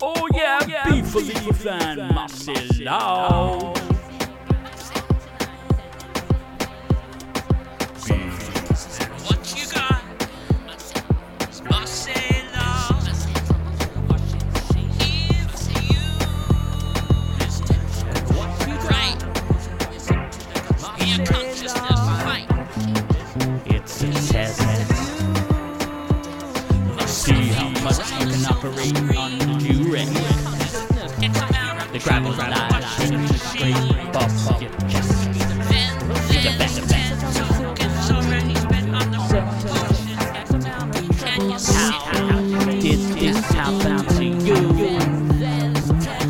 Oh, oh yeah, beef leaf and Marcelo. What you got? Marcelo. Here's you. Right. Your consciousness fight. It's a. See how much you can operate on duress. The gravel lies, the scrape off your chest. Get back to bed. It's already been on the Can you see How did this happen to you?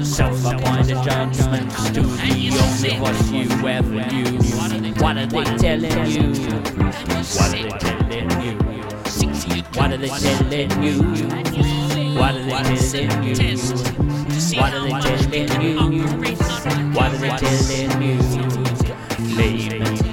Self-appointed judgments to the only voice you ever use. What are they telling you? What are they telling you? What are they telling you? What are they telling you? What are they telling you? What are they telling you? Layman's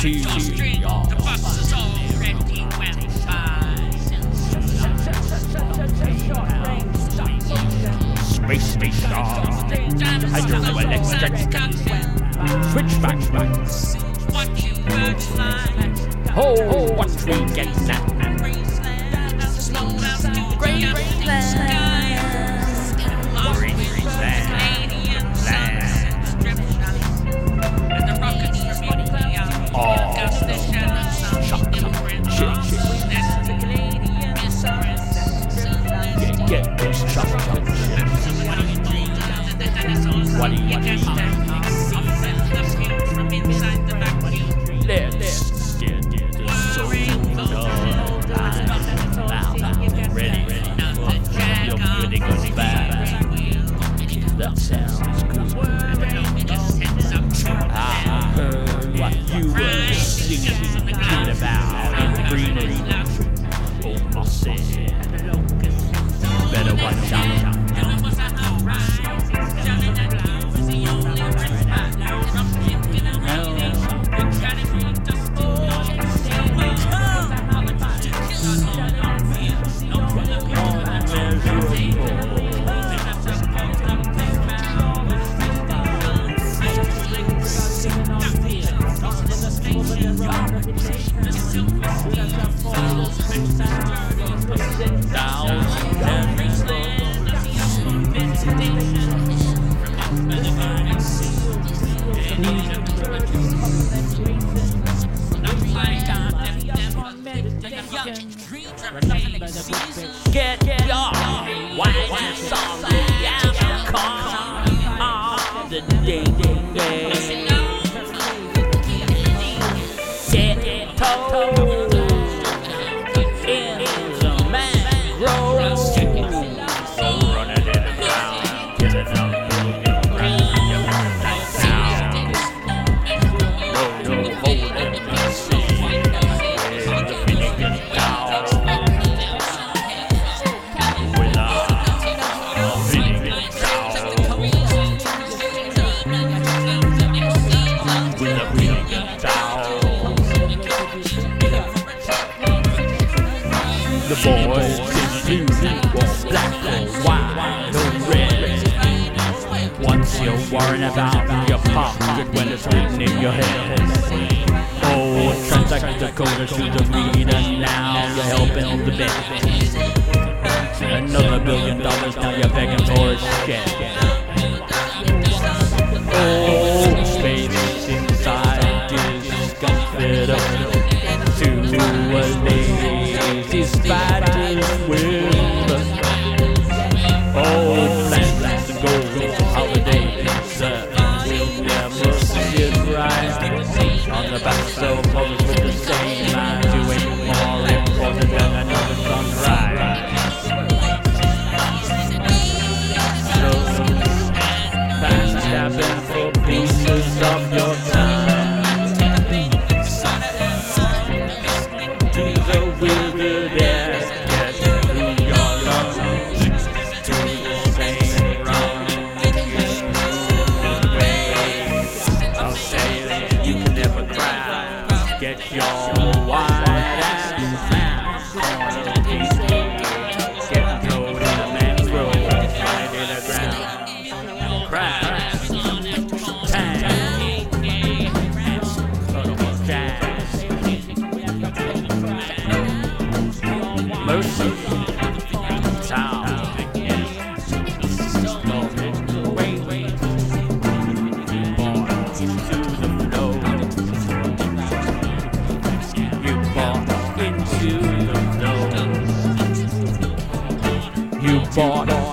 so That sounds Get told the boys in blue, or black or white or red. Once you're worrying about your pocket, when it's written in your head. Oh, it sounds the coda to the reader now. You're helping the bit. Another billion dollars, now you're begging for a shit.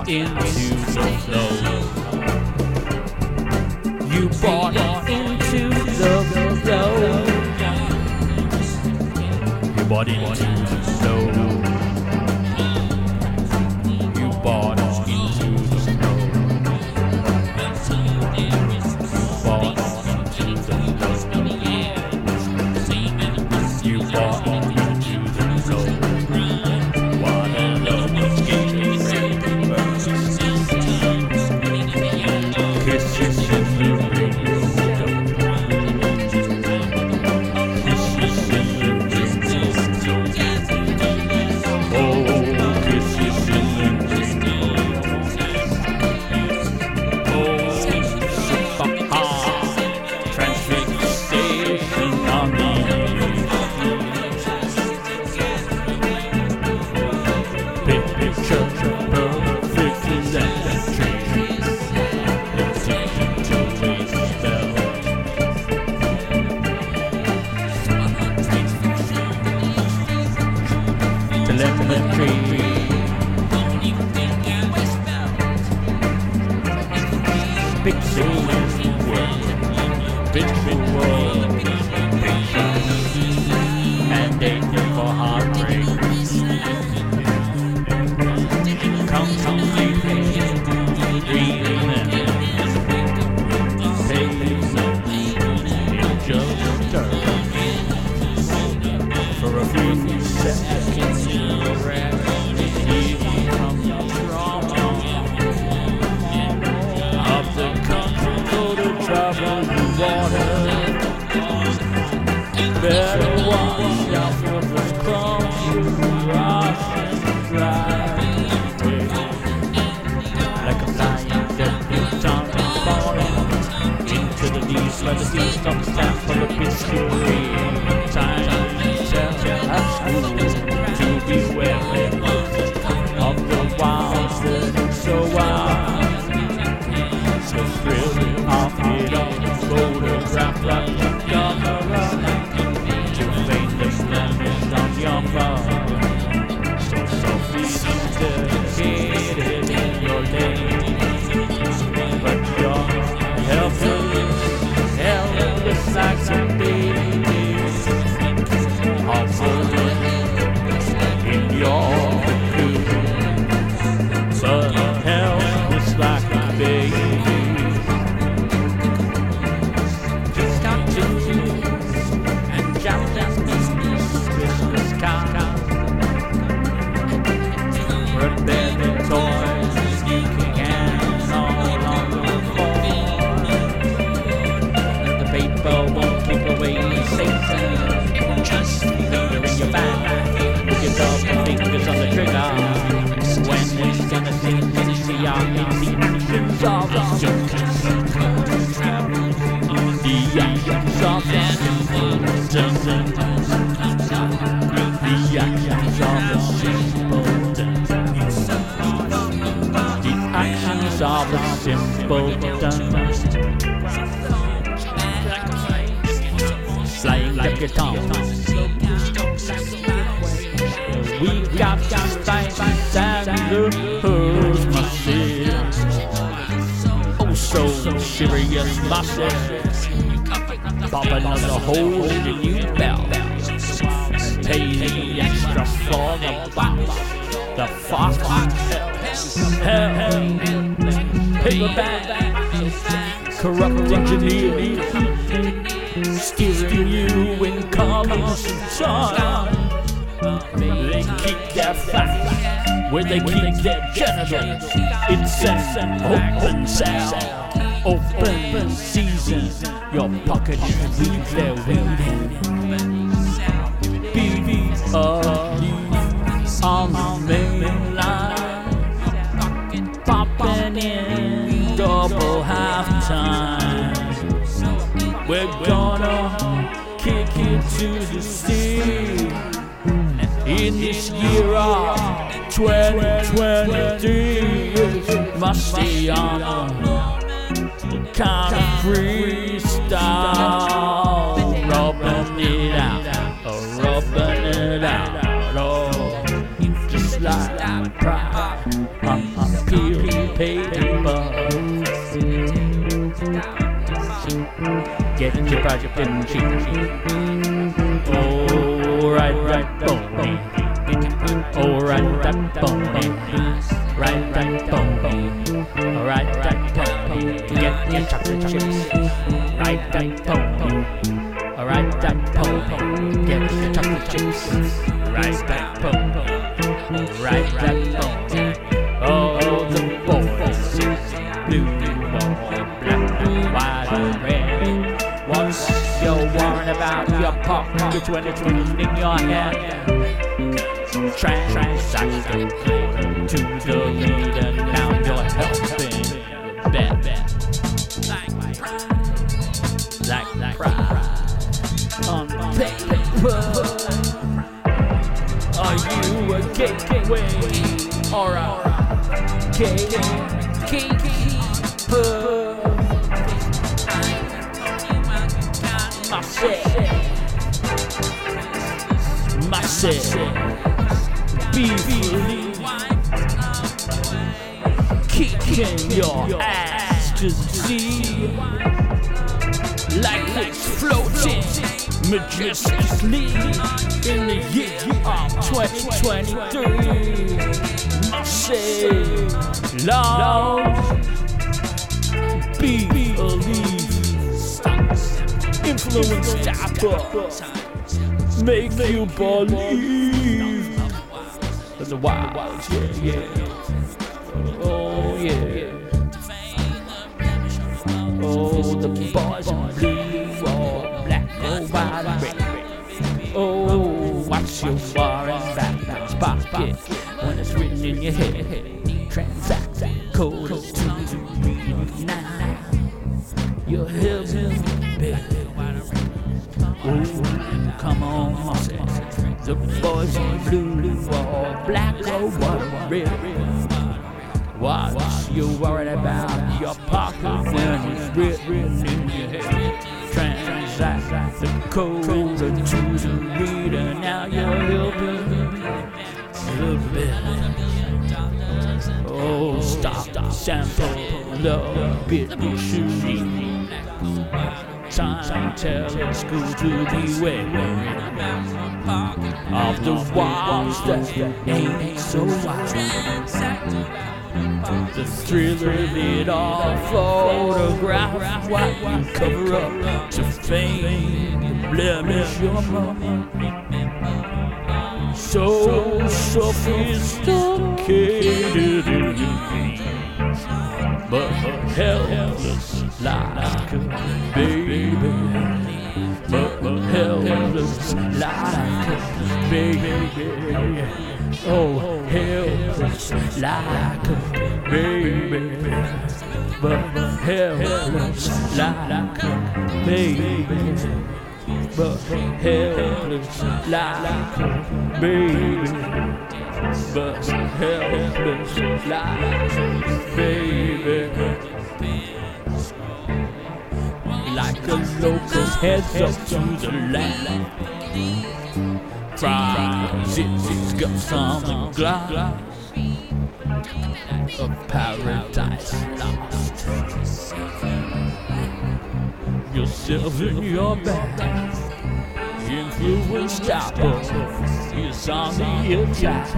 into the zone. You bought into the zone. You bought into The guitar. We got to fight and the massive. Oh, so serious massive. Pop another hole in the new bell. Pay the extra for the box. The fuck hell, hell, paperback, corrupt engineer, steering you in and time. They keep their facts where they keep their genitals. It's an open cell, open season. Your pocket is weed, they're weeding. On the main line, popping in double half time. We're gonna kick it to the sea in this year of 2023. Must stay on a kind of freestyle, rubbing it out, rubbing it out, oh, just like pride on a peel paper. Project in cheap. Oh, right, right, bony. Oh, right, right, bony. Right, right, bony. Right, right, bony. Get your chocolate chips. Gatekeeper? Myself, myself, be believe, kicking your ass to see, like it's floating majestically in the year of 2023. Myself, love, be believe, influence Dapper, make you believe. The wild, yeah, yeah. Oh, yeah. Oh, the boys in blue, or black, or white, and red. Oh, what's your foreign back pocket when it's written in your head? Transact code is two three nine. Your head's in bed. Oh, come on, Mossy. The boys in blue, or black, or white, and red. What you worried about your pocket when it's written in your head? Transact the code to the reader. Now you're helping a bit. Oh, stop, sample the bit shooting. Time school to beware of the walls that ain't so wide. The thriller of it all photograph what you cover up to fame, blemish your mama. So sophisticated, but helpless like a baby. But helpless like a baby. Oh, helpless like a baby. But helpless like a baby. But helpless like a baby. but helpless life, baby. Like a locust heads up to the land. Fries, it's got some glass of paradise lost. Yourself in your bag, influence Dapper is on the attack.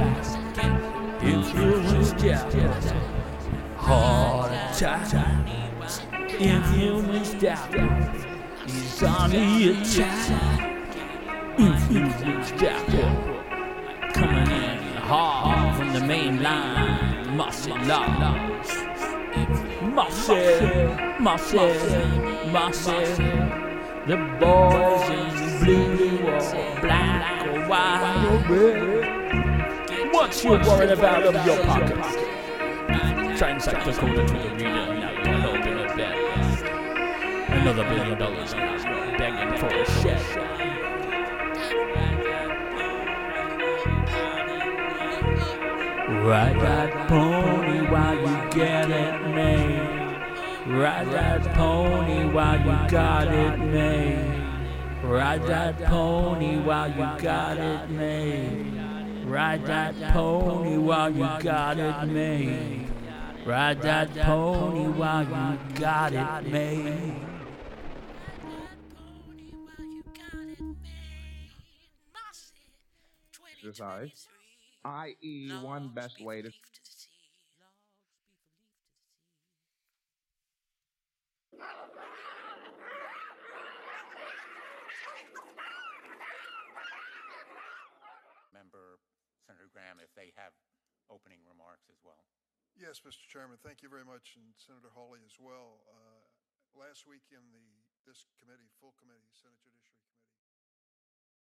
Influence Dapper, heart attack. Influence Dapper is on the attack. Influence Dapper coming in hard from the main line. Mossy laws. Mossy, mossy, mossy. The boys in blue or black or white. What you worried about of your pockets? Transact the code to the reader. Now you'll open a bed. Another billion dollars begging for a shed. Ride that pony while you get it made. Ride that pony while you got it made. Ride that pony while you got it made. Ride that pony while you got it made. Ride that pony while you got it made. exercise, i.e., one best way to member Senator Graham if they have opening remarks as well. Yes, Mr. Chairman, thank you very much, and Senator Hawley as well. Uh, Last week in the, this committee, full committee, Senate Judiciary Committee,